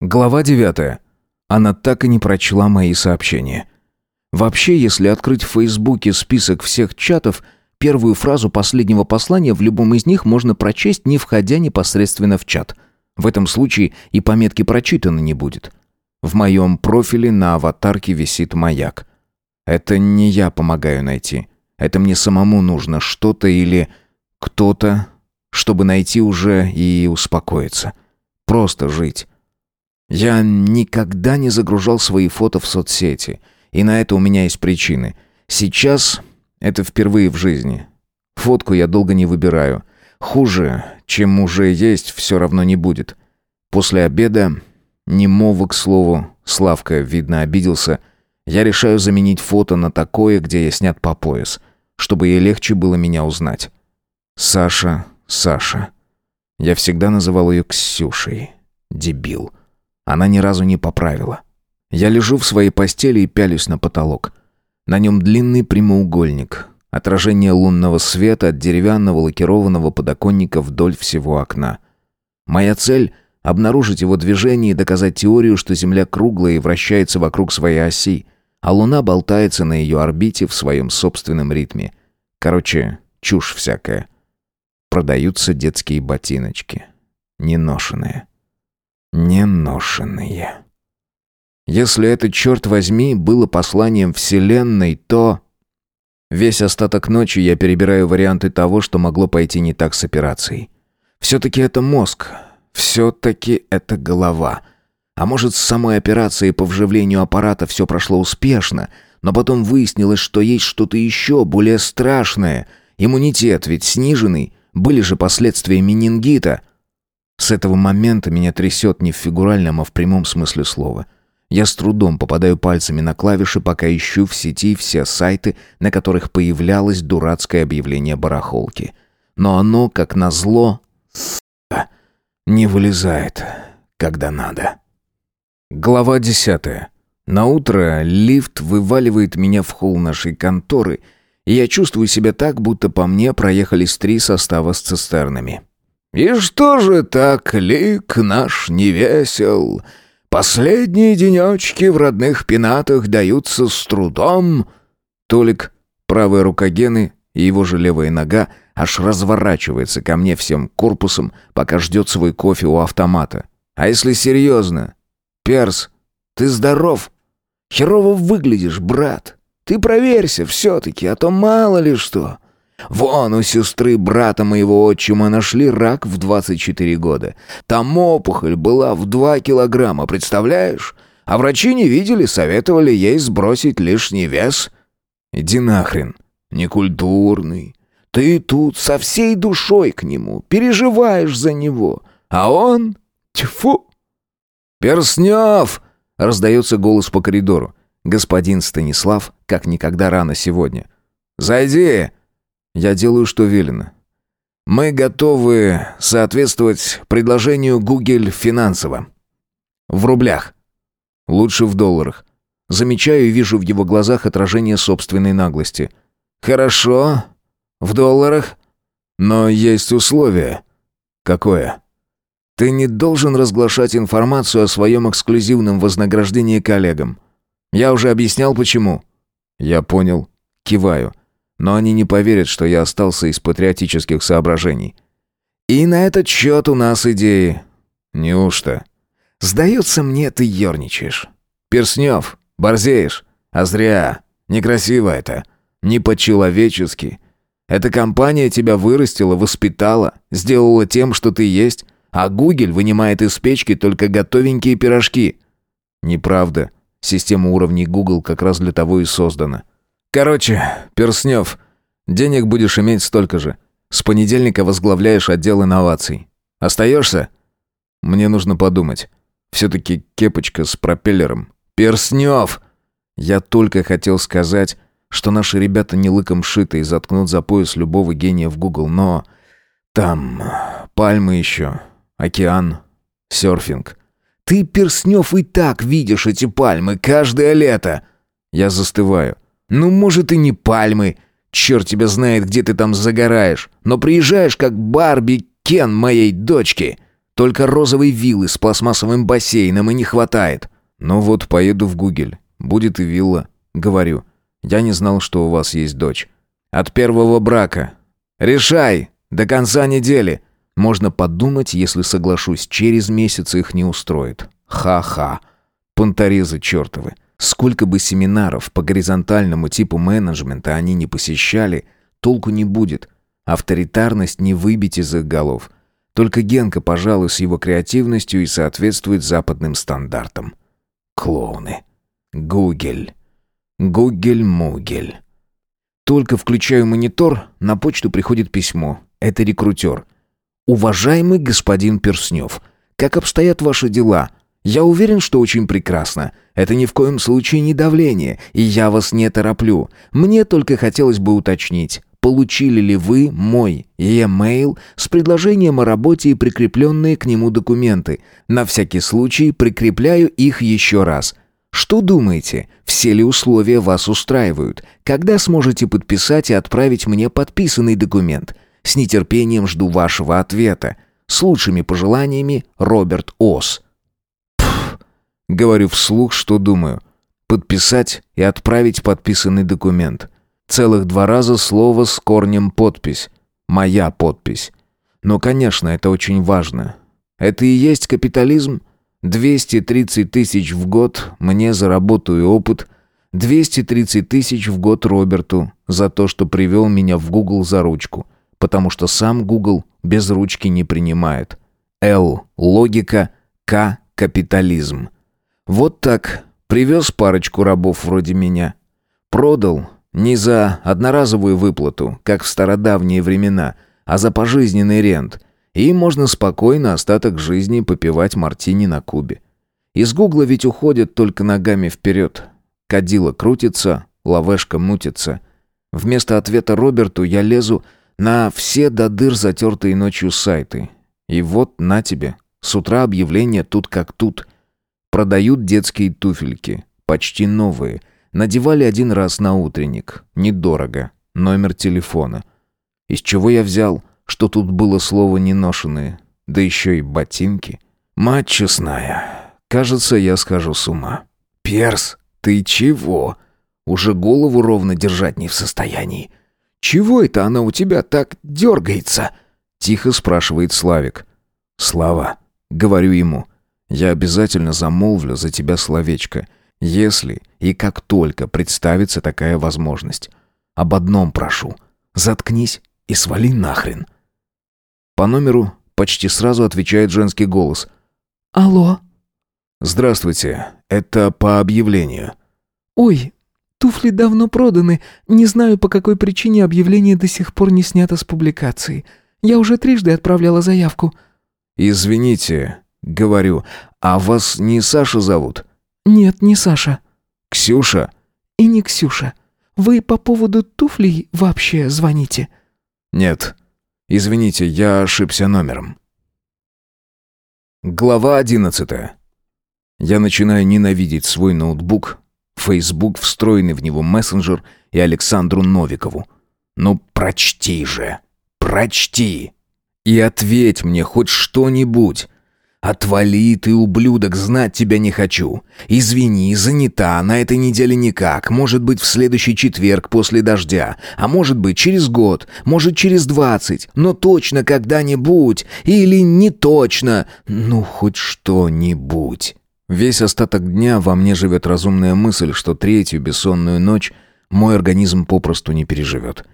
Глава 9. Она так и не прочла мои сообщения. Вообще, если открыть в Фейсбуке список всех чатов, первую фразу последнего послания в любом из них можно прочесть, не входя непосредственно в чат. В этом случае и пометки прочитано не будет. В моем профиле на аватарке висит маяк. Это не я помогаю найти. Это мне самому нужно что-то или кто-то, чтобы найти уже и успокоиться. Просто жить. Я никогда не загружал свои фото в соцсети, и на это у меня есть причины. Сейчас это впервые в жизни. Фотку я долго не выбираю. Хуже, чем уже есть, все равно не будет. После обеда, немого, к слову, Славка, видно, обиделся, я решаю заменить фото на такое, где я снят по пояс, чтобы ей легче было меня узнать. Саша, Саша. Я всегда называл ее Ксюшей. Дебил. Она ни разу не поправила. Я лежу в своей постели и пялюсь на потолок. На нем длинный прямоугольник. Отражение лунного света от деревянного лакированного подоконника вдоль всего окна. Моя цель — обнаружить его движение и доказать теорию, что Земля круглая и вращается вокруг своей оси, а Луна болтается на ее орбите в своем собственном ритме. Короче, чушь всякая. Продаются детские ботиночки. Неношенные неношенные. Если это, черт возьми, было посланием Вселенной, то... Весь остаток ночи я перебираю варианты того, что могло пойти не так с операцией. Все-таки это мозг, все-таки это голова. А может, с самой операцией по вживлению аппарата все прошло успешно, но потом выяснилось, что есть что-то еще более страшное. Иммунитет ведь сниженный, были же последствия менингита — с этого момента меня трясет не в фигуральном, а в прямом смысле слова. Я с трудом попадаю пальцами на клавиши, пока ищу в сети все сайты, на которых появлялось дурацкое объявление барахолки. Но оно, как назло, сука, не вылезает, когда надо. Глава десятая. На утро лифт вываливает меня в холл нашей конторы, и я чувствую себя так, будто по мне проехались три состава с цистернами. И что же так лик наш не весел? Последние денечки в родных пенатах даются с трудом. Толик, правая рука Гены и его же левая нога аж разворачивается ко мне всем корпусом, пока ждет свой кофе у автомата. А если серьезно? Перс, ты здоров? Херово выглядишь, брат. Ты проверься все-таки, а то мало ли что. Вон у сестры брата моего отчима нашли рак в 24 года. Там опухоль была в 2 килограмма, представляешь? А врачи не видели, советовали ей сбросить лишний вес. Иди нахрен, некультурный. Ты тут со всей душой к нему, переживаешь за него. А он... Тьфу! «Перснев!» — раздается голос по коридору. Господин Станислав, как никогда рано сегодня. «Зайди!» Я делаю, что велено. Мы готовы соответствовать предложению Google финансово. В рублях. Лучше в долларах. Замечаю и вижу в его глазах отражение собственной наглости. Хорошо. В долларах. Но есть условие. Какое? Ты не должен разглашать информацию о своем эксклюзивном вознаграждении коллегам. Я уже объяснял, почему. Я понял. Киваю но они не поверят, что я остался из патриотических соображений. И на этот счет у нас идеи. Неужто? Сдается мне, ты ерничаешь. Перснев, борзеешь. А зря. Некрасиво это. Не по-человечески. Эта компания тебя вырастила, воспитала, сделала тем, что ты есть, а Гугель вынимает из печки только готовенькие пирожки. Неправда. Система уровней Google как раз для того и создана. Короче, Перснев, денег будешь иметь столько же. С понедельника возглавляешь отдел инноваций. Остаешься? Мне нужно подумать. Все-таки кепочка с пропеллером. Перснев! Я только хотел сказать, что наши ребята не лыком шиты и заткнут за пояс любого гения в Google, но... Там пальмы еще, океан, серфинг. Ты, Перснев, и так видишь эти пальмы каждое лето. Я застываю. Ну, может, и не пальмы. Черт тебя знает, где ты там загораешь. Но приезжаешь, как Барби Кен моей дочки. Только розовой виллы с пластмассовым бассейном и не хватает. Ну вот, поеду в Гугель. Будет и вилла. Говорю. Я не знал, что у вас есть дочь. От первого брака. Решай! До конца недели. Можно подумать, если соглашусь, через месяц их не устроит. Ха-ха. Понторезы чертовы. Сколько бы семинаров по горизонтальному типу менеджмента они не посещали, толку не будет. Авторитарность не выбить из их голов. Только Генка, пожалуй, с его креативностью и соответствует западным стандартам. Клоуны. Гугель. Гугель-мугель. Только включаю монитор, на почту приходит письмо. Это рекрутер. «Уважаемый господин Перснев, как обстоят ваши дела?» Я уверен, что очень прекрасно. Это ни в коем случае не давление, и я вас не тороплю. Мне только хотелось бы уточнить, получили ли вы мой e-mail с предложением о работе и прикрепленные к нему документы. На всякий случай прикрепляю их еще раз. Что думаете, все ли условия вас устраивают? Когда сможете подписать и отправить мне подписанный документ? С нетерпением жду вашего ответа. С лучшими пожеланиями, Роберт Ос. Говорю вслух, что думаю. Подписать и отправить подписанный документ. Целых два раза слово с корнем подпись. Моя подпись. Но, конечно, это очень важно. Это и есть капитализм. 230 тысяч в год мне за работу и опыт. 230 тысяч в год Роберту за то, что привел меня в Google за ручку. Потому что сам Google без ручки не принимает. Л. Логика. К. Капитализм. Вот так. Привез парочку рабов вроде меня. Продал. Не за одноразовую выплату, как в стародавние времена, а за пожизненный рент. И можно спокойно остаток жизни попивать мартини на кубе. Из гугла ведь уходят только ногами вперед. Кадила крутится, лавешка мутится. Вместо ответа Роберту я лезу на все до дыр затертые ночью сайты. И вот на тебе. С утра объявление тут как тут. Продают детские туфельки, почти новые. Надевали один раз на утренник, недорого. Номер телефона. Из чего я взял, что тут было слово «неношенные», да еще и ботинки? Мать честная, кажется, я схожу с ума. «Перс, ты чего?» Уже голову ровно держать не в состоянии. «Чего это она у тебя так дергается?» Тихо спрашивает Славик. «Слава», — говорю ему, — я обязательно замолвлю за тебя словечко, если и как только представится такая возможность. Об одном прошу. Заткнись и свали нахрен. По номеру почти сразу отвечает женский голос. Алло. Здравствуйте. Это по объявлению. Ой, туфли давно проданы. Не знаю, по какой причине объявление до сих пор не снято с публикации. Я уже трижды отправляла заявку. Извините, Говорю, а вас не Саша зовут? Нет, не Саша. Ксюша? И не Ксюша. Вы по поводу туфлей вообще звоните? Нет. Извините, я ошибся номером. Глава одиннадцатая. Я начинаю ненавидеть свой ноутбук, Facebook, встроенный в него мессенджер и Александру Новикову. Ну, прочти же. Прочти. И ответь мне хоть что-нибудь. «Отвали ты, ублюдок, знать тебя не хочу. Извини, занята, на этой неделе никак. Может быть, в следующий четверг после дождя. А может быть, через год. Может, через двадцать. Но точно когда-нибудь. Или не точно. Ну, хоть что-нибудь». Весь остаток дня во мне живет разумная мысль, что третью бессонную ночь мой организм попросту не переживет.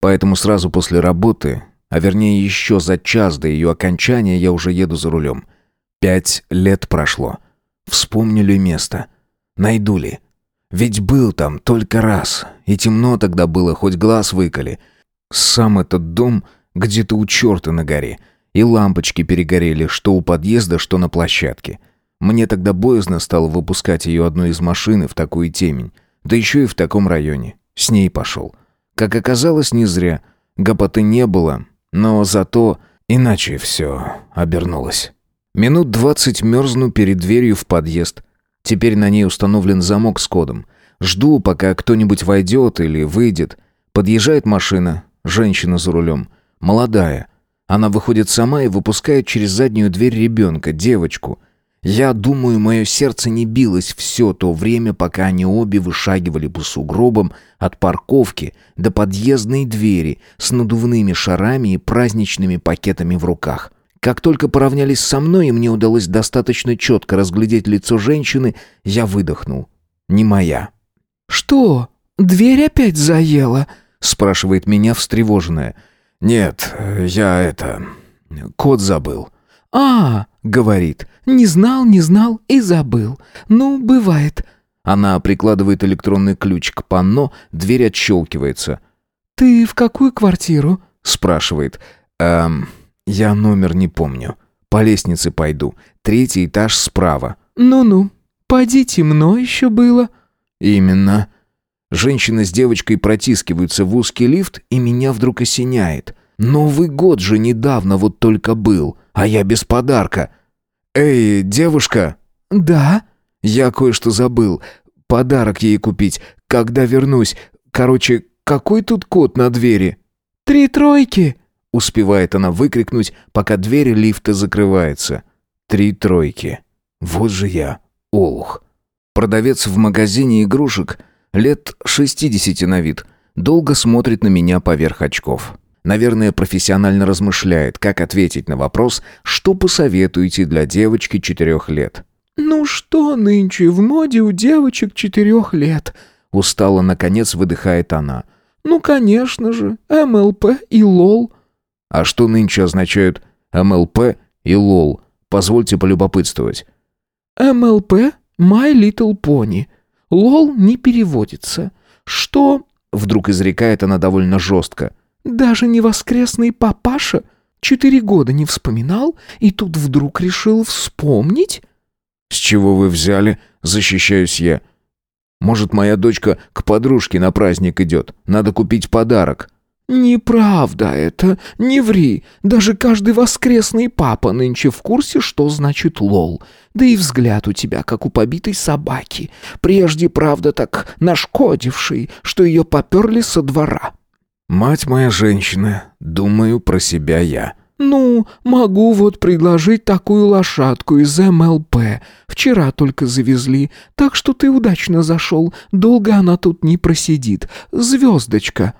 Поэтому сразу после работы, а вернее еще за час до ее окончания, я уже еду за рулем – Пять лет прошло. Вспомню ли место? Найду ли? Ведь был там только раз, и темно тогда было, хоть глаз выколи. Сам этот дом где-то у черта на горе, и лампочки перегорели, что у подъезда, что на площадке. Мне тогда боязно стало выпускать ее одной из машин в такую темень, да еще и в таком районе. С ней пошел. Как оказалось, не зря. Гопоты не было, но зато иначе все обернулось. Минут двадцать мерзну перед дверью в подъезд. Теперь на ней установлен замок с кодом. Жду, пока кто-нибудь войдет или выйдет. Подъезжает машина, женщина за рулем. Молодая. Она выходит сама и выпускает через заднюю дверь ребенка, девочку. Я думаю, мое сердце не билось все то время, пока они обе вышагивали по сугробам от парковки до подъездной двери с надувными шарами и праздничными пакетами в руках. Как только поравнялись со мной, и мне удалось достаточно четко разглядеть лицо женщины, я выдохнул. Не моя. «Что? Дверь опять заела?» спрашивает меня встревоженная. «Нет, я это... код забыл». «А, — говорит, — не знал, не знал и забыл. Ну, бывает». Она прикладывает электронный ключ к панно, дверь отщелкивается. «Ты в какую квартиру?» — спрашивает. «Эм, я номер не помню. По лестнице пойду. Третий этаж справа». «Ну-ну, поди темно еще было». «Именно». Женщина с девочкой протискиваются в узкий лифт, и меня вдруг осеняет. Новый год же недавно вот только был, а я без подарка. «Эй, девушка!» «Да?» «Я кое-что забыл. Подарок ей купить. Когда вернусь. Короче, какой тут код на двери?» «Три тройки!» Успевает она выкрикнуть, пока дверь лифта закрывается. Три тройки. Вот же я, олух. Продавец в магазине игрушек, лет 60 на вид, долго смотрит на меня поверх очков. Наверное, профессионально размышляет, как ответить на вопрос, что посоветуете для девочки четырех лет. «Ну что нынче в моде у девочек четырех лет?» Устало, наконец, выдыхает она. «Ну, конечно же, МЛП и ЛОЛ». А что нынче означают МЛП и ЛОЛ? Позвольте полюбопытствовать. МЛП – My Little Pony. ЛОЛ не переводится. Что... Вдруг изрекает она довольно жестко. Даже не воскресный папаша? Четыре года не вспоминал, и тут вдруг решил вспомнить? С чего вы взяли? Защищаюсь я. Может, моя дочка к подружке на праздник идет. Надо купить подарок. «Неправда это, не ври. Даже каждый воскресный папа нынче в курсе, что значит лол. Да и взгляд у тебя, как у побитой собаки. Прежде, правда, так нашкодивший, что ее поперли со двора». «Мать моя женщина, думаю про себя я». «Ну, могу вот предложить такую лошадку из МЛП. Вчера только завезли, так что ты удачно зашел. Долго она тут не просидит. Звездочка».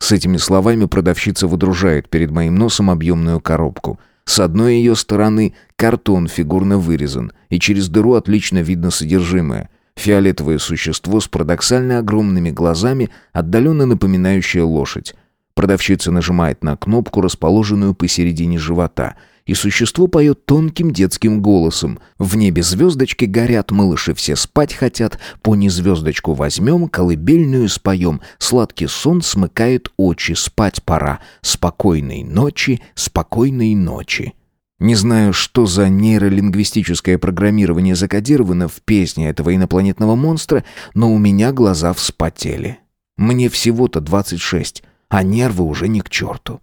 С этими словами продавщица выдружает перед моим носом объемную коробку. С одной ее стороны картон фигурно вырезан, и через дыру отлично видно содержимое. Фиолетовое существо с парадоксально огромными глазами, отдаленно напоминающее лошадь. Продавщица нажимает на кнопку, расположенную посередине живота — и существо поет тонким детским голосом. В небе звездочки горят, малыши все спать хотят, пони звездочку возьмем, колыбельную споем, сладкий сон смыкает очи, спать пора. Спокойной ночи, спокойной ночи. Не знаю, что за нейролингвистическое программирование закодировано в песне этого инопланетного монстра, но у меня глаза вспотели. Мне всего-то 26, а нервы уже не к черту.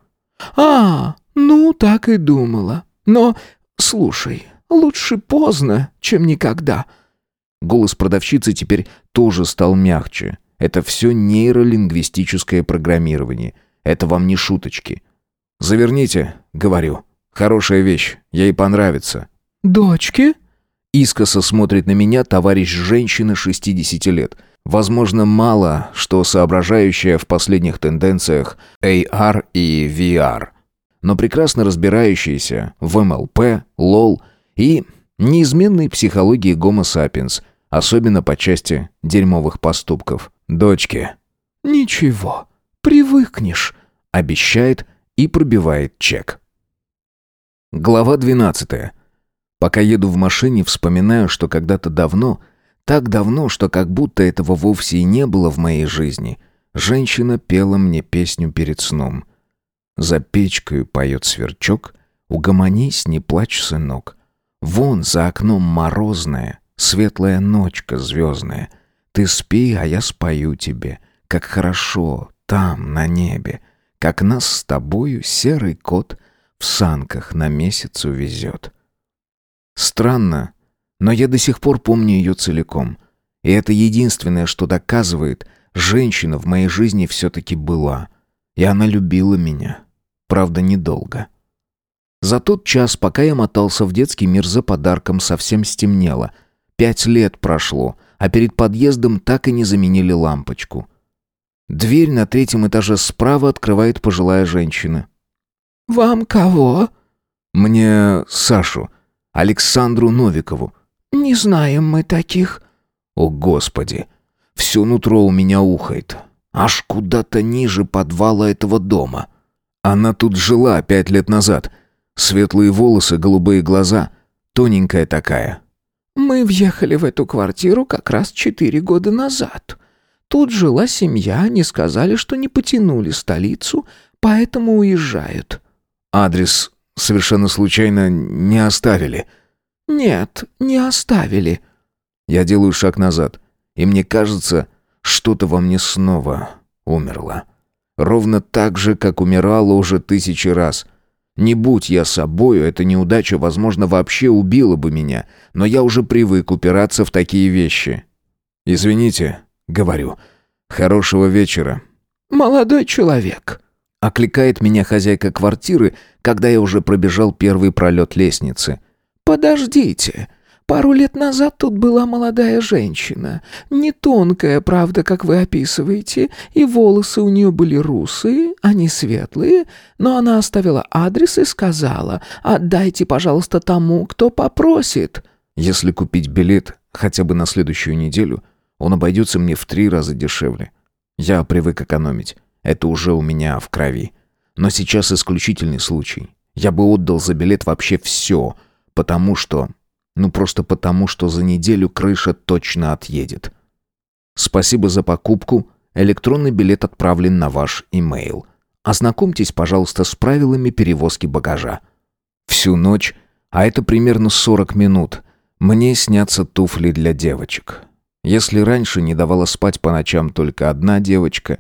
«А, ну, так и думала. Но, слушай, лучше поздно, чем никогда». Голос продавщицы теперь тоже стал мягче. Это все нейролингвистическое программирование. Это вам не шуточки. «Заверните», — говорю. «Хорошая вещь, ей понравится». «Дочки?» Искоса смотрит на меня товарищ женщины 60 лет. Возможно, мало что соображающая в последних тенденциях AR и VR, но прекрасно разбирающаяся в МЛП, ЛОЛ и неизменной психологии Homo sapiens, особенно по части дерьмовых поступков. Дочки. «Ничего, привыкнешь», — обещает и пробивает чек. Глава 12. Пока еду в машине, вспоминаю, что когда-то давно — так давно, что как будто этого вовсе и не было в моей жизни. Женщина пела мне песню перед сном. За печкой поет сверчок, угомонись, не плачь, сынок. Вон за окном морозная, светлая ночка звездная. Ты спи, а я спою тебе, как хорошо там, на небе, как нас с тобою серый кот в санках на месяц увезет. Странно, но я до сих пор помню ее целиком. И это единственное, что доказывает, женщина в моей жизни все-таки была. И она любила меня. Правда, недолго. За тот час, пока я мотался в детский мир за подарком, совсем стемнело. Пять лет прошло, а перед подъездом так и не заменили лампочку. Дверь на третьем этаже справа открывает пожилая женщина. «Вам кого?» «Мне Сашу, Александру Новикову». «Не знаем мы таких». «О, Господи! Все нутро у меня ухает. Аж куда-то ниже подвала этого дома. Она тут жила пять лет назад. Светлые волосы, голубые глаза. Тоненькая такая». «Мы въехали в эту квартиру как раз четыре года назад. Тут жила семья, они сказали, что не потянули столицу, поэтому уезжают». «Адрес совершенно случайно не оставили?» «Нет, не оставили». Я делаю шаг назад, и мне кажется, что-то во мне снова умерло. Ровно так же, как умирало уже тысячи раз. Не будь я собою, эта неудача, возможно, вообще убила бы меня, но я уже привык упираться в такие вещи. «Извините», — говорю, — «хорошего вечера». «Молодой человек», — окликает меня хозяйка квартиры, когда я уже пробежал первый пролет лестницы. «Подождите, Пару лет назад тут была молодая женщина. Не тонкая, правда, как вы описываете, и волосы у нее были русые, а не светлые, но она оставила адрес и сказала, «Отдайте, пожалуйста, тому, кто попросит». Если купить билет хотя бы на следующую неделю, он обойдется мне в три раза дешевле. Я привык экономить. Это уже у меня в крови. Но сейчас исключительный случай. Я бы отдал за билет вообще все, потому что ну просто потому, что за неделю крыша точно отъедет. Спасибо за покупку. Электронный билет отправлен на ваш имейл. Ознакомьтесь, пожалуйста, с правилами перевозки багажа. Всю ночь, а это примерно 40 минут, мне снятся туфли для девочек. Если раньше не давала спать по ночам только одна девочка,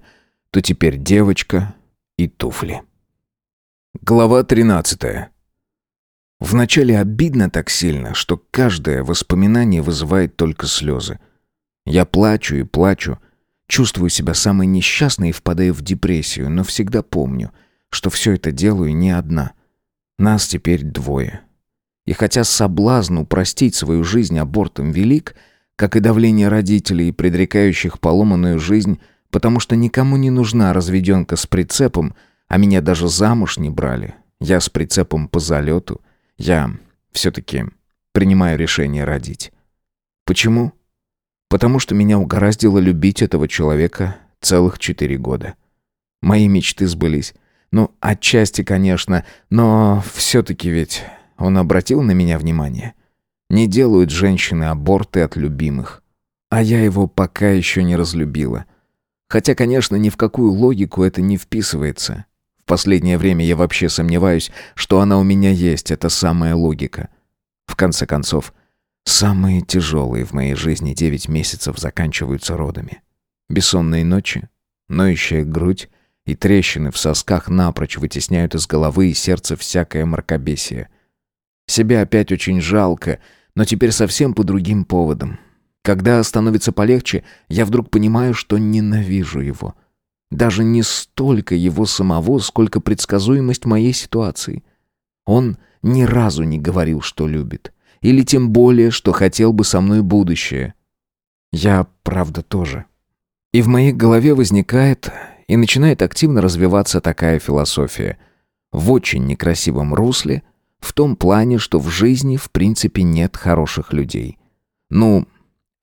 то теперь девочка и туфли. Глава тринадцатая. Вначале обидно так сильно, что каждое воспоминание вызывает только слезы. Я плачу и плачу, чувствую себя самой несчастной и впадаю в депрессию, но всегда помню, что все это делаю не одна. Нас теперь двое. И хотя соблазн упростить свою жизнь абортом велик, как и давление родителей, предрекающих поломанную жизнь, потому что никому не нужна разведенка с прицепом, а меня даже замуж не брали. Я с прицепом по залету, я все-таки принимаю решение родить. Почему? Потому что меня угораздило любить этого человека целых четыре года. Мои мечты сбылись. Ну, отчасти, конечно, но все-таки ведь он обратил на меня внимание. Не делают женщины аборты от любимых. А я его пока еще не разлюбила. Хотя, конечно, ни в какую логику это не вписывается последнее время я вообще сомневаюсь, что она у меня есть, это самая логика. В конце концов, самые тяжелые в моей жизни девять месяцев заканчиваются родами. Бессонные ночи, ноющая грудь и трещины в сосках напрочь вытесняют из головы и сердца всякое мракобесие. Себя опять очень жалко, но теперь совсем по другим поводам. Когда становится полегче, я вдруг понимаю, что ненавижу его — даже не столько его самого, сколько предсказуемость моей ситуации. Он ни разу не говорил, что любит. Или тем более, что хотел бы со мной будущее. Я, правда, тоже. И в моей голове возникает и начинает активно развиваться такая философия. В очень некрасивом русле, в том плане, что в жизни в принципе нет хороших людей. Ну,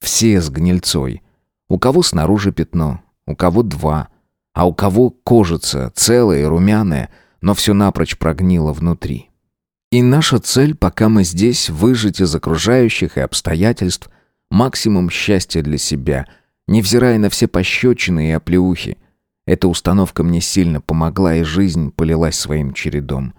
все с гнильцой. У кого снаружи пятно, у кого два – а у кого кожица целая и румяная, но все напрочь прогнило внутри. И наша цель, пока мы здесь, выжить из окружающих и обстоятельств максимум счастья для себя, невзирая на все пощечины и оплеухи. Эта установка мне сильно помогла, и жизнь полилась своим чередом.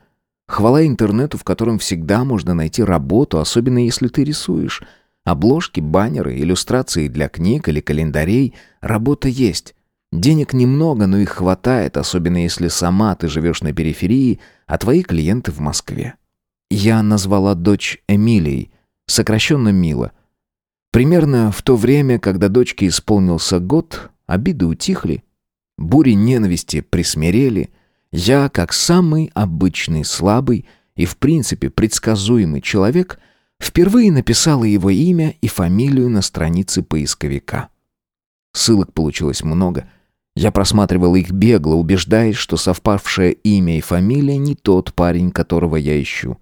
Хвала интернету, в котором всегда можно найти работу, особенно если ты рисуешь. Обложки, баннеры, иллюстрации для книг или календарей. Работа есть. Денег немного, но их хватает, особенно если сама ты живешь на периферии, а твои клиенты в Москве. Я назвала дочь Эмилией, сокращенно Мила. Примерно в то время, когда дочке исполнился год, обиды утихли, бури ненависти присмирели, я, как самый обычный слабый и в принципе предсказуемый человек впервые написала его имя и фамилию на странице поисковика. Ссылок получилось много. Я просматривал их бегло, убеждаясь, что совпавшее имя и фамилия не тот парень, которого я ищу.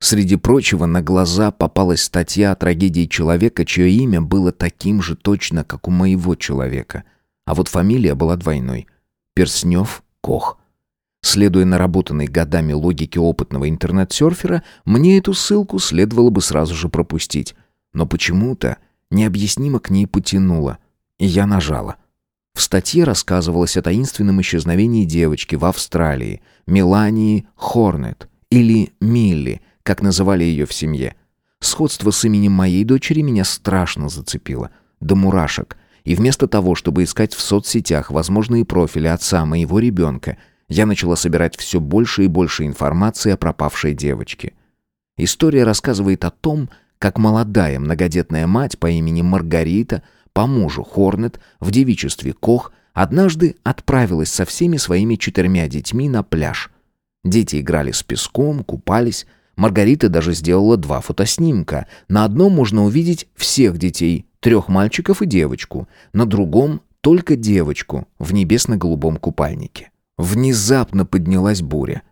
Среди прочего на глаза попалась статья о трагедии человека, чье имя было таким же точно, как у моего человека. А вот фамилия была двойной. Перснев Кох. Следуя наработанной годами логике опытного интернет-серфера, мне эту ссылку следовало бы сразу же пропустить. Но почему-то необъяснимо к ней потянуло. И я нажала. В статье рассказывалось о таинственном исчезновении девочки в Австралии, Мелании Хорнет, или Милли, как называли ее в семье. Сходство с именем моей дочери меня страшно зацепило. До мурашек. И вместо того, чтобы искать в соцсетях возможные профили отца моего ребенка, я начала собирать все больше и больше информации о пропавшей девочке. История рассказывает о том, как молодая многодетная мать по имени Маргарита, по мужу Хорнет, в девичестве Кох, однажды отправилась со всеми своими четырьмя детьми на пляж. Дети играли с песком, купались, Маргарита даже сделала два фотоснимка. На одном можно увидеть всех детей, трех мальчиков и девочку. На другом только девочку в небесно-голубом купальнике. Внезапно поднялась буря.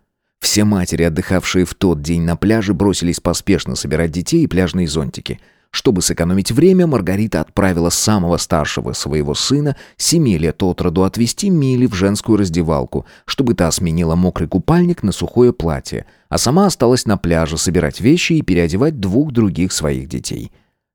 Все матери, отдыхавшие в тот день на пляже, бросились поспешно собирать детей и пляжные зонтики. Чтобы сэкономить время, Маргарита отправила самого старшего своего сына, семи лет от роду, отвезти Мили в женскую раздевалку, чтобы та сменила мокрый купальник на сухое платье, а сама осталась на пляже собирать вещи и переодевать двух других своих детей.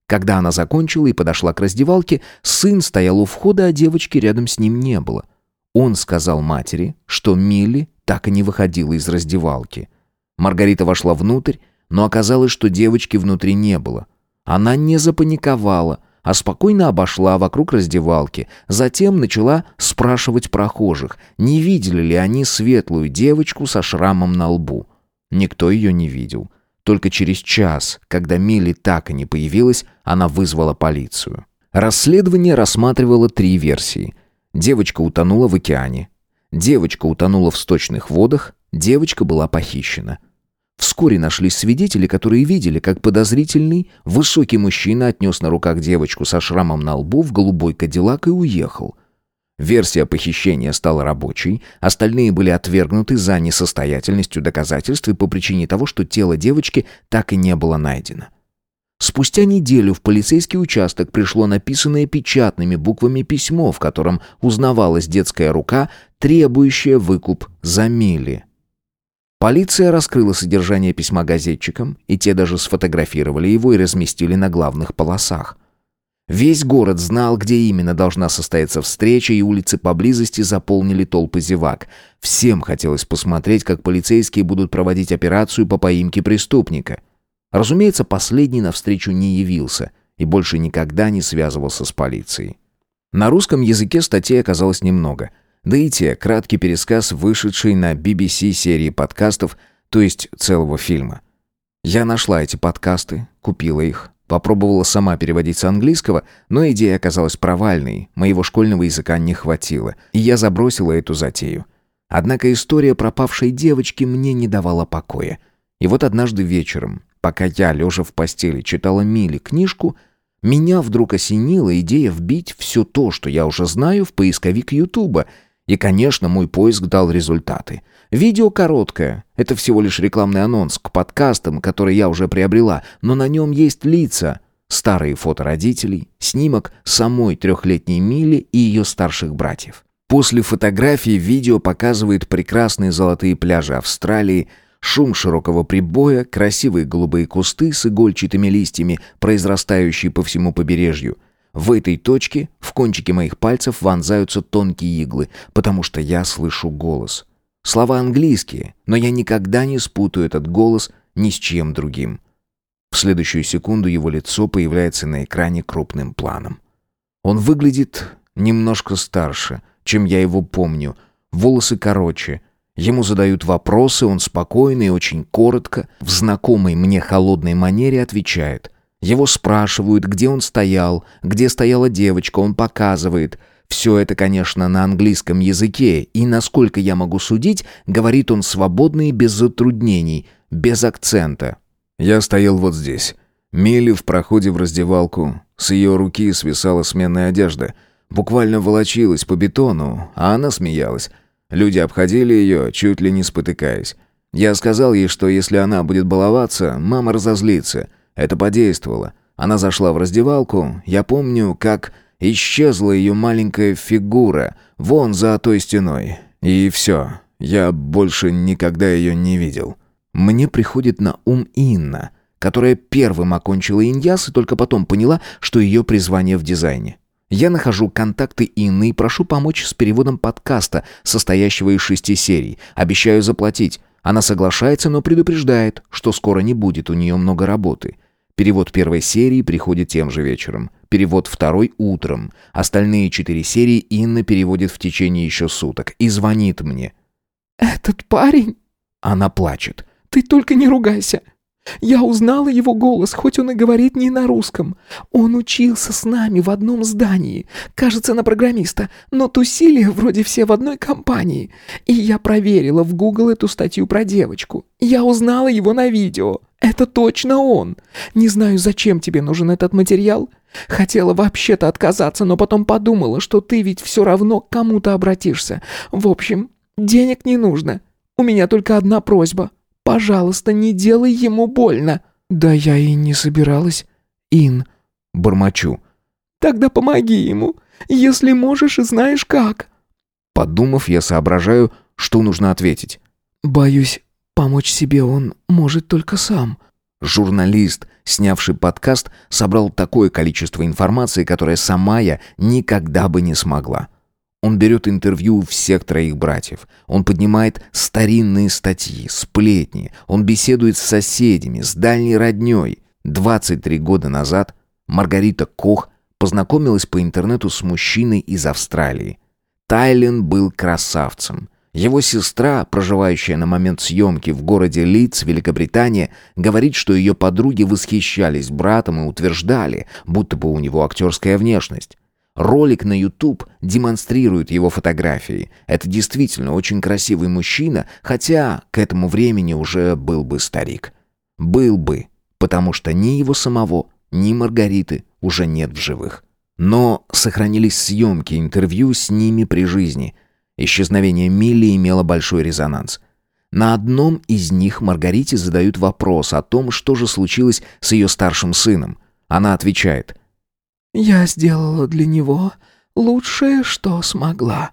Когда она закончила и подошла к раздевалке, сын стоял у входа, а девочки рядом с ним не было. Он сказал матери, что Милли так и не выходила из раздевалки. Маргарита вошла внутрь, но оказалось, что девочки внутри не было – она не запаниковала, а спокойно обошла вокруг раздевалки. Затем начала спрашивать прохожих, не видели ли они светлую девочку со шрамом на лбу. Никто ее не видел. Только через час, когда Милли так и не появилась, она вызвала полицию. Расследование рассматривало три версии. Девочка утонула в океане. Девочка утонула в сточных водах. Девочка была похищена. Вскоре нашлись свидетели, которые видели, как подозрительный, высокий мужчина отнес на руках девочку со шрамом на лбу в голубой кадиллак и уехал. Версия похищения стала рабочей, остальные были отвергнуты за несостоятельностью доказательств и по причине того, что тело девочки так и не было найдено. Спустя неделю в полицейский участок пришло написанное печатными буквами письмо, в котором узнавалась детская рука, требующая выкуп за мили. Полиция раскрыла содержание письма газетчикам, и те даже сфотографировали его и разместили на главных полосах. Весь город знал, где именно должна состояться встреча, и улицы поблизости заполнили толпы зевак. Всем хотелось посмотреть, как полицейские будут проводить операцию по поимке преступника. Разумеется, последний навстречу не явился и больше никогда не связывался с полицией. На русском языке статей оказалось немного – да и те, краткий пересказ, вышедший на BBC серии подкастов, то есть целого фильма. Я нашла эти подкасты, купила их, попробовала сама переводить с английского, но идея оказалась провальной, моего школьного языка не хватило, и я забросила эту затею. Однако история пропавшей девочки мне не давала покоя. И вот однажды вечером, пока я, лежа в постели, читала Миле книжку, меня вдруг осенила идея вбить все то, что я уже знаю, в поисковик Ютуба — и, конечно, мой поиск дал результаты. Видео короткое. Это всего лишь рекламный анонс к подкастам, которые я уже приобрела, но на нем есть лица. Старые фото родителей, снимок самой трехлетней Мили и ее старших братьев. После фотографии видео показывает прекрасные золотые пляжи Австралии, шум широкого прибоя, красивые голубые кусты с игольчатыми листьями, произрастающие по всему побережью – в этой точке в кончике моих пальцев вонзаются тонкие иглы, потому что я слышу голос. Слова английские, но я никогда не спутаю этот голос ни с чем другим. В следующую секунду его лицо появляется на экране крупным планом. Он выглядит немножко старше, чем я его помню, волосы короче. Ему задают вопросы, он спокойно и очень коротко, в знакомой мне холодной манере отвечает – его спрашивают, где он стоял, где стояла девочка, он показывает. Все это, конечно, на английском языке, и, насколько я могу судить, говорит он свободно и без затруднений, без акцента. Я стоял вот здесь. Милли в проходе в раздевалку. С ее руки свисала сменная одежда. Буквально волочилась по бетону, а она смеялась. Люди обходили ее, чуть ли не спотыкаясь. Я сказал ей, что если она будет баловаться, мама разозлится. Это подействовало. Она зашла в раздевалку. Я помню, как исчезла ее маленькая фигура вон за той стеной. И все. Я больше никогда ее не видел. Мне приходит на ум Инна, которая первым окончила Иньяс и только потом поняла, что ее призвание в дизайне. Я нахожу контакты Инны и прошу помочь с переводом подкаста, состоящего из шести серий. Обещаю заплатить. Она соглашается, но предупреждает, что скоро не будет у нее много работы. Перевод первой серии приходит тем же вечером. Перевод второй утром. Остальные четыре серии Инна переводит в течение еще суток и звонит мне. «Этот парень...» Она плачет. «Ты только не ругайся. Я узнала его голос, хоть он и говорит не на русском. Он учился с нами в одном здании, кажется, на программиста, но тусили вроде все в одной компании. И я проверила в Google эту статью про девочку. Я узнала его на видео. Это точно он. Не знаю, зачем тебе нужен этот материал. Хотела вообще-то отказаться, но потом подумала, что ты ведь все равно к кому-то обратишься. В общем, денег не нужно. У меня только одна просьба — Пожалуйста, не делай ему больно». «Да я и не собиралась, Ин», — бормочу. «Тогда помоги ему, если можешь и знаешь как». Подумав, я соображаю, что нужно ответить. «Боюсь, помочь себе он может только сам». Журналист, снявший подкаст, собрал такое количество информации, которое сама я никогда бы не смогла. Он берет интервью у всех троих братьев. Он поднимает старинные статьи, сплетни. Он беседует с соседями, с дальней родней. 23 года назад Маргарита Кох познакомилась по интернету с мужчиной из Австралии. Тайлен был красавцем. Его сестра, проживающая на момент съемки в городе Лидс, Великобритания, говорит, что ее подруги восхищались братом и утверждали, будто бы у него актерская внешность. Ролик на YouTube демонстрирует его фотографии. Это действительно очень красивый мужчина, хотя к этому времени уже был бы старик. Был бы, потому что ни его самого, ни Маргариты уже нет в живых. Но сохранились съемки интервью с ними при жизни. Исчезновение Милли имело большой резонанс. На одном из них Маргарите задают вопрос о том, что же случилось с ее старшим сыном. Она отвечает я сделала для него лучшее, что смогла».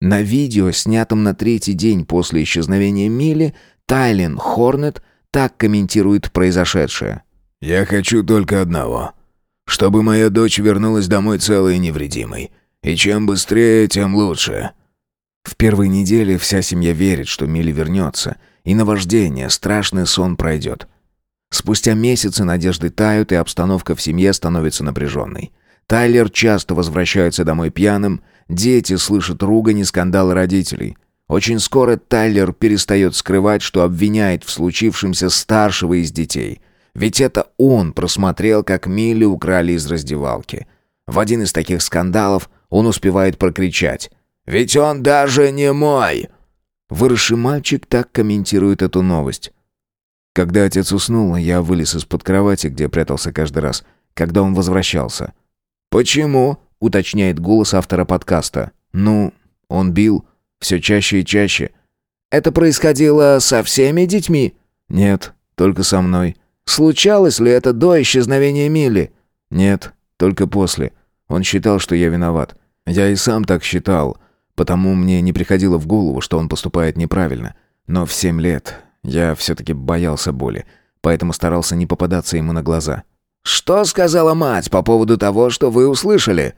На видео, снятом на третий день после исчезновения Милли, Тайлин Хорнет так комментирует произошедшее. «Я хочу только одного. Чтобы моя дочь вернулась домой целой и невредимой. И чем быстрее, тем лучше». В первые недели вся семья верит, что Милли вернется, и наваждение, страшный сон пройдет. Спустя месяцы надежды тают, и обстановка в семье становится напряженной. Тайлер часто возвращается домой пьяным, дети слышат ругань и скандалы родителей. Очень скоро Тайлер перестает скрывать, что обвиняет в случившемся старшего из детей. Ведь это он просмотрел, как Милли украли из раздевалки. В один из таких скандалов он успевает прокричать «Ведь он даже не мой!» Выросший мальчик так комментирует эту новость. Когда отец уснул, я вылез из-под кровати, где прятался каждый раз, когда он возвращался. «Почему?» — уточняет голос автора подкаста. «Ну, он бил. Все чаще и чаще». «Это происходило со всеми детьми?» «Нет, только со мной». «Случалось ли это до исчезновения Милли?» «Нет, только после. Он считал, что я виноват. Я и сам так считал, потому мне не приходило в голову, что он поступает неправильно. Но в семь лет я все-таки боялся боли, поэтому старался не попадаться ему на глаза. «Что сказала мать по поводу того, что вы услышали?»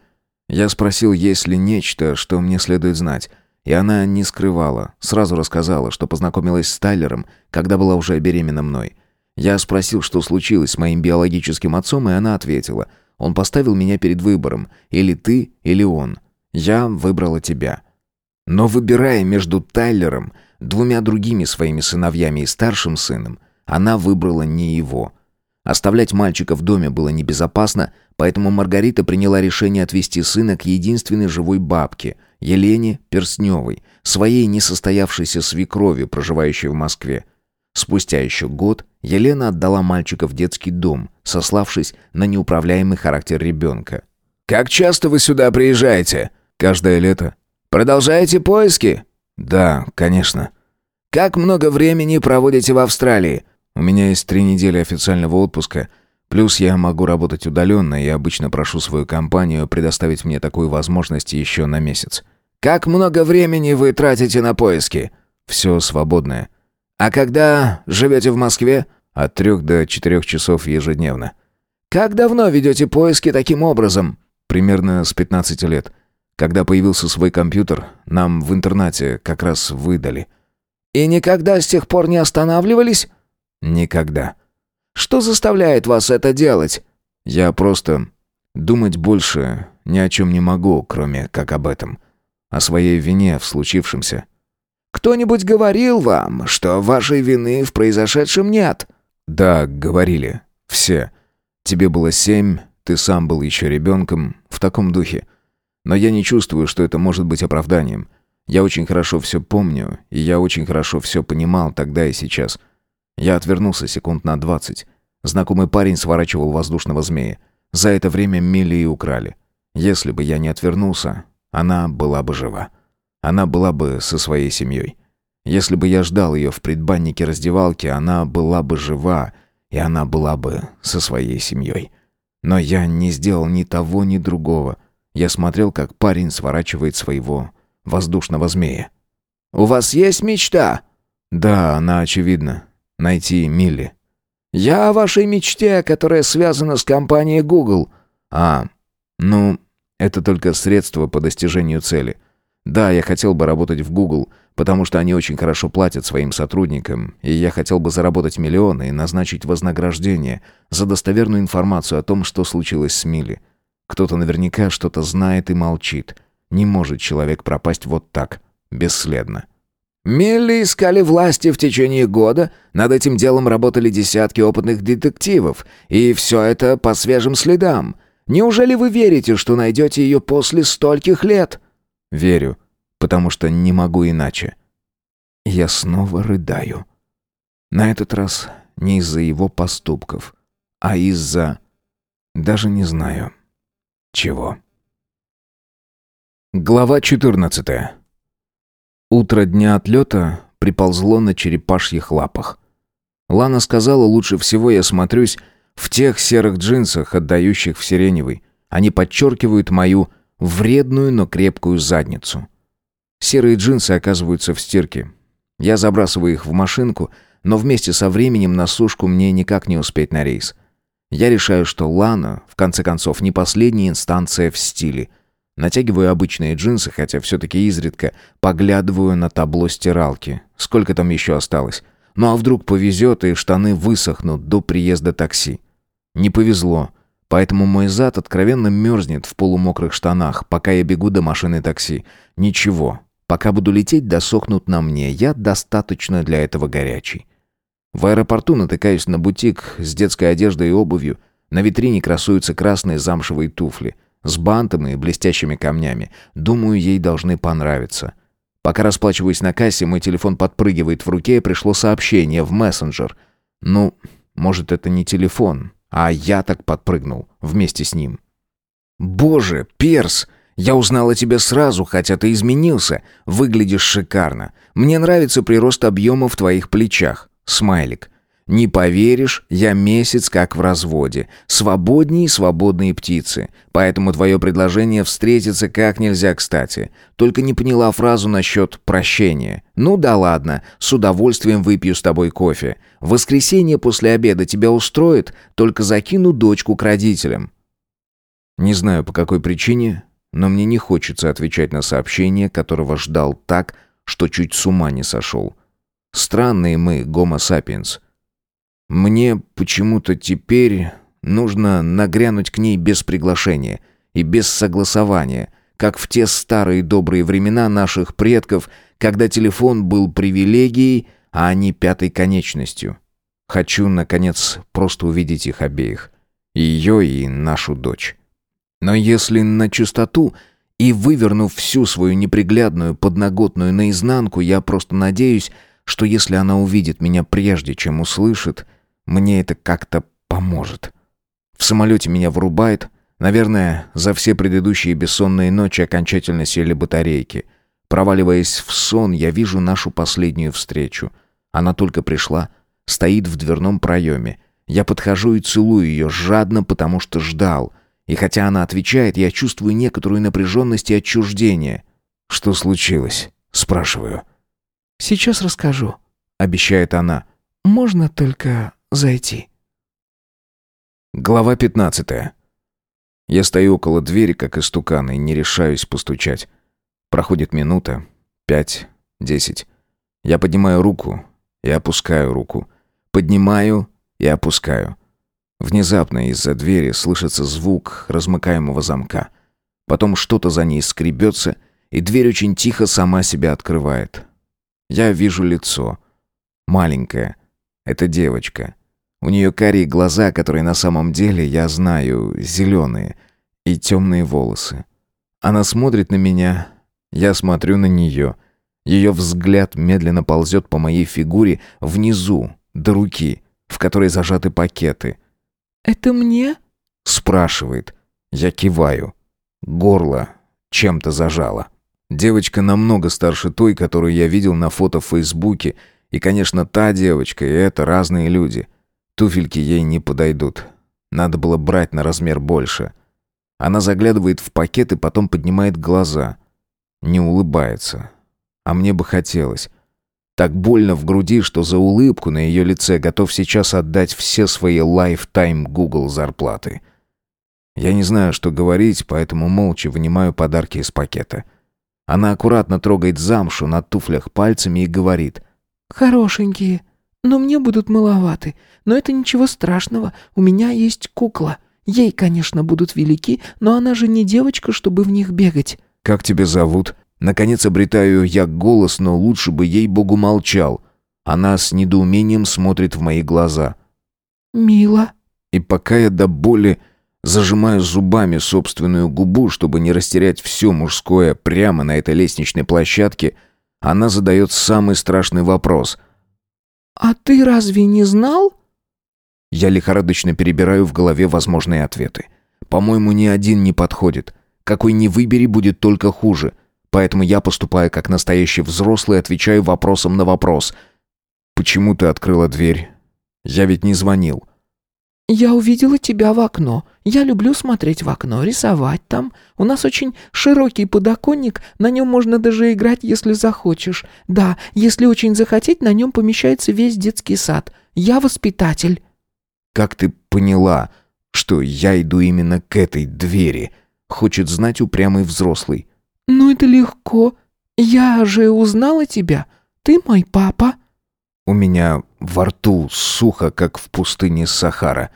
Я спросил, есть ли нечто, что мне следует знать. И она не скрывала, сразу рассказала, что познакомилась с Тайлером, когда была уже беременна мной. Я спросил, что случилось с моим биологическим отцом, и она ответила. Он поставил меня перед выбором, или ты, или он. Я выбрала тебя. Но выбирая между Тайлером двумя другими своими сыновьями и старшим сыном, она выбрала не его. Оставлять мальчика в доме было небезопасно, поэтому Маргарита приняла решение отвезти сына к единственной живой бабке, Елене Перстневой, своей несостоявшейся свекрови, проживающей в Москве. Спустя еще год Елена отдала мальчика в детский дом, сославшись на неуправляемый характер ребенка. «Как часто вы сюда приезжаете?» «Каждое лето». «Продолжаете поиски?» «Да, конечно». «Как много времени проводите в Австралии?» У меня есть три недели официального отпуска, плюс я могу работать удаленно и обычно прошу свою компанию предоставить мне такую возможность еще на месяц. Как много времени вы тратите на поиски? Все свободное. А когда живете в Москве? От трех до четырех часов ежедневно. Как давно ведете поиски таким образом? Примерно с 15 лет. Когда появился свой компьютер, нам в интернате как раз выдали. И никогда с тех пор не останавливались? Никогда. Что заставляет вас это делать? Я просто думать больше ни о чем не могу, кроме как об этом. О своей вине в случившемся. Кто-нибудь говорил вам, что вашей вины в произошедшем нет? Да, говорили. Все. Тебе было семь, ты сам был еще ребенком, в таком духе. Но я не чувствую, что это может быть оправданием. Я очень хорошо все помню, и я очень хорошо все понимал тогда и сейчас. — я отвернулся секунд на двадцать. Знакомый парень сворачивал воздушного змея. За это время Милли и украли. Если бы я не отвернулся, она была бы жива. Она была бы со своей семьей. Если бы я ждал ее в предбаннике раздевалки, она была бы жива, и она была бы со своей семьей. Но я не сделал ни того, ни другого. Я смотрел, как парень сворачивает своего воздушного змея. «У вас есть мечта?» «Да, она очевидна найти Милли. «Я о вашей мечте, которая связана с компанией Google». «А, ну, это только средство по достижению цели. Да, я хотел бы работать в Google, потому что они очень хорошо платят своим сотрудникам, и я хотел бы заработать миллионы и назначить вознаграждение за достоверную информацию о том, что случилось с Милли. Кто-то наверняка что-то знает и молчит. Не может человек пропасть вот так, бесследно. Милли искали власти в течение года, над этим делом работали десятки опытных детективов, и все это по свежим следам. Неужели вы верите, что найдете ее после стольких лет?» «Верю, потому что не могу иначе». Я снова рыдаю. На этот раз не из-за его поступков, а из-за... Даже не знаю... Чего. Глава четырнадцатая. Утро дня отлета приползло на черепашьих лапах. Лана сказала, лучше всего я смотрюсь в тех серых джинсах, отдающих в сиреневый. Они подчеркивают мою вредную, но крепкую задницу. Серые джинсы оказываются в стирке. Я забрасываю их в машинку, но вместе со временем на сушку мне никак не успеть на рейс. Я решаю, что Лана, в конце концов, не последняя инстанция в стиле – Натягиваю обычные джинсы, хотя все-таки изредка поглядываю на табло стиралки. Сколько там еще осталось? Ну а вдруг повезет и штаны высохнут до приезда такси? Не повезло. Поэтому мой зад откровенно мерзнет в полумокрых штанах, пока я бегу до машины такси. Ничего. Пока буду лететь, досохнут на мне. Я достаточно для этого горячий. В аэропорту натыкаюсь на бутик с детской одеждой и обувью. На витрине красуются красные замшевые туфли – с бантом и блестящими камнями. Думаю, ей должны понравиться. Пока расплачиваюсь на кассе, мой телефон подпрыгивает в руке, и пришло сообщение в мессенджер. Ну, может, это не телефон, а я так подпрыгнул вместе с ним. «Боже, Перс!» Я узнала тебя сразу, хотя ты изменился. Выглядишь шикарно. Мне нравится прирост объема в твоих плечах. Смайлик. Не поверишь, я месяц как в разводе. Свободнее свободные птицы. Поэтому твое предложение встретиться как нельзя кстати. Только не поняла фразу насчет прощения. Ну да ладно, с удовольствием выпью с тобой кофе. В воскресенье после обеда тебя устроит, только закину дочку к родителям. Не знаю по какой причине, но мне не хочется отвечать на сообщение, которого ждал так, что чуть с ума не сошел. Странные мы, гомо сапиенс. Мне почему-то теперь нужно нагрянуть к ней без приглашения и без согласования, как в те старые добрые времена наших предков, когда телефон был привилегией, а не пятой конечностью. Хочу, наконец, просто увидеть их обеих. Ее, и нашу дочь. Но если на чистоту и вывернув всю свою неприглядную подноготную наизнанку, я просто надеюсь, что если она увидит меня прежде, чем услышит, мне это как-то поможет. В самолете меня врубает. Наверное, за все предыдущие бессонные ночи окончательно сели батарейки. Проваливаясь в сон, я вижу нашу последнюю встречу. Она только пришла, стоит в дверном проеме. Я подхожу и целую ее жадно, потому что ждал. И хотя она отвечает, я чувствую некоторую напряженность и отчуждение. «Что случилось?» – спрашиваю. «Сейчас расскажу», — обещает она. «Можно только зайти». Глава пятнадцатая. Я стою около двери, как истукан, и не решаюсь постучать. Проходит минута, пять, десять. Я поднимаю руку и опускаю руку. Поднимаю и опускаю. Внезапно из-за двери слышится звук размыкаемого замка. Потом что-то за ней скребется, и дверь очень тихо сама себя открывает. Я вижу лицо. Маленькое. Это девочка. У нее карие глаза, которые на самом деле, я знаю, зеленые. И темные волосы. Она смотрит на меня. Я смотрю на нее. Ее взгляд медленно ползет по моей фигуре внизу, до руки, в которой зажаты пакеты. «Это мне?» Спрашивает. Я киваю. Горло чем-то зажало. Девочка намного старше той, которую я видел на фото в Фейсбуке. И, конечно, та девочка, и это разные люди. Туфельки ей не подойдут. Надо было брать на размер больше. Она заглядывает в пакет и потом поднимает глаза. Не улыбается. А мне бы хотелось. Так больно в груди, что за улыбку на ее лице готов сейчас отдать все свои lifetime Google зарплаты. Я не знаю, что говорить, поэтому молча вынимаю подарки из пакета. Она аккуратно трогает замшу на туфлях пальцами и говорит. «Хорошенькие, но мне будут маловаты. Но это ничего страшного, у меня есть кукла. Ей, конечно, будут велики, но она же не девочка, чтобы в них бегать». «Как тебя зовут?» Наконец обретаю я голос, но лучше бы ей-богу молчал. Она с недоумением смотрит в мои глаза. «Мила». И пока я до боли Зажимаю зубами собственную губу, чтобы не растерять все мужское прямо на этой лестничной площадке. Она задает самый страшный вопрос. «А ты разве не знал?» Я лихорадочно перебираю в голове возможные ответы. По-моему, ни один не подходит. Какой ни выбери, будет только хуже. Поэтому я поступаю как настоящий взрослый, отвечаю вопросом на вопрос. «Почему ты открыла дверь? Я ведь не звонил». «Я увидела тебя в окно. Я люблю смотреть в окно, рисовать там. У нас очень широкий подоконник, на нем можно даже играть, если захочешь. Да, если очень захотеть, на нем помещается весь детский сад. Я воспитатель». «Как ты поняла, что я иду именно к этой двери?» Хочет знать упрямый взрослый. «Ну это легко. Я же узнала тебя. Ты мой папа». У меня во рту сухо, как в пустыне Сахара.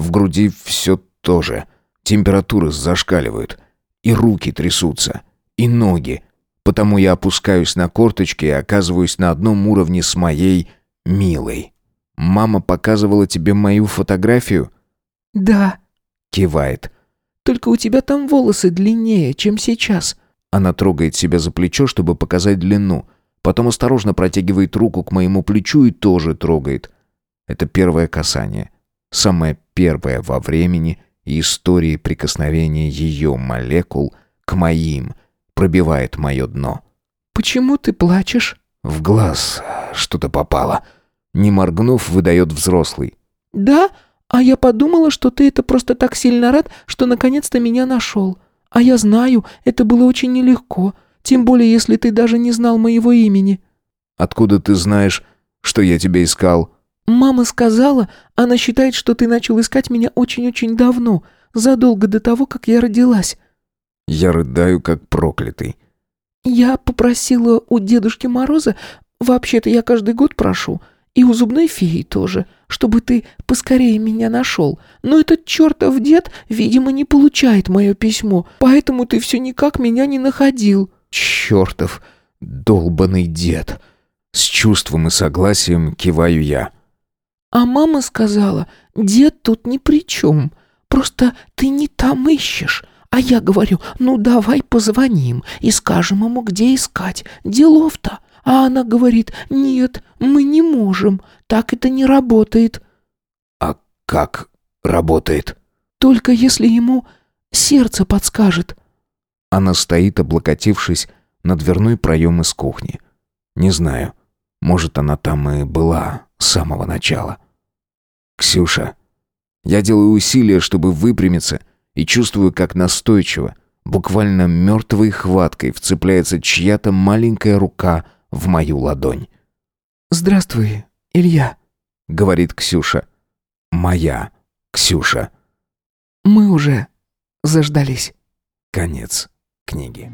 В груди все то же. Температуры зашкаливают. И руки трясутся. И ноги. Потому я опускаюсь на корточки и оказываюсь на одном уровне с моей милой. «Мама показывала тебе мою фотографию?» «Да», — кивает. «Только у тебя там волосы длиннее, чем сейчас». Она трогает себя за плечо, чтобы показать длину — Потом осторожно протягивает руку к моему плечу и тоже трогает. Это первое касание. Самое первое во времени и истории прикосновения ее молекул к моим пробивает мое дно. «Почему ты плачешь?» В глаз что-то попало. Не моргнув, выдает взрослый. «Да? А я подумала, что ты это просто так сильно рад, что наконец-то меня нашел. А я знаю, это было очень нелегко. Тем более, если ты даже не знал моего имени». «Откуда ты знаешь, что я тебя искал?» «Мама сказала, она считает, что ты начал искать меня очень-очень давно, задолго до того, как я родилась». Я рыдаю, как проклятый. «Я попросила у Дедушки Мороза, вообще-то я каждый год прошу, и у зубной феи тоже, чтобы ты поскорее меня нашел. Но этот чертов дед, видимо, не получает мое письмо, поэтому ты все никак меня не находил». Чертов долбанный дед. С чувством и согласием киваю я. А мама сказала, дед тут ни при чем. Просто ты не там ищешь. А я говорю, ну давай позвоним и скажем ему, где искать. Делов-то. А она говорит, нет, мы не можем. Так это не работает. А как работает? Только если ему сердце подскажет. Она стоит, облокотившись на дверной проем из кухни. Не знаю. Может, она там и была с самого начала. Ксюша. Я делаю усилия, чтобы выпрямиться, и чувствую, как настойчиво, буквально мертвой хваткой вцепляется чья-то маленькая рука в мою ладонь. «Здравствуй, Илья», — говорит Ксюша. «Моя Ксюша». «Мы уже заждались». Конец книги.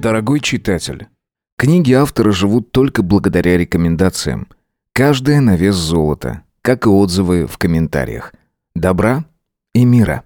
Дорогой читатель, книги автора живут только благодаря рекомендациям. Каждая на вес золота, как и отзывы в комментариях. Добра и мира.